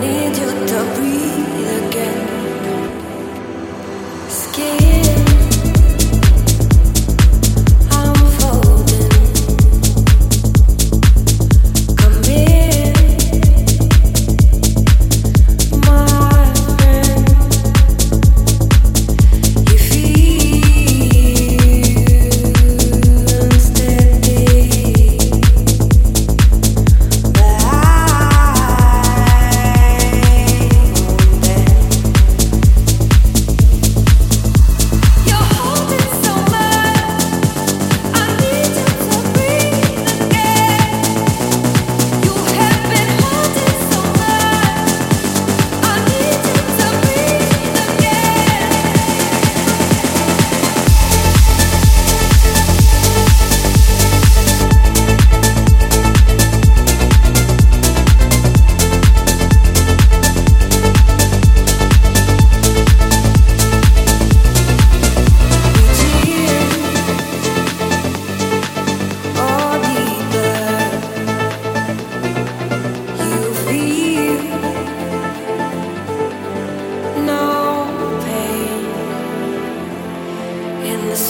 need you to breathe.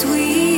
sweet.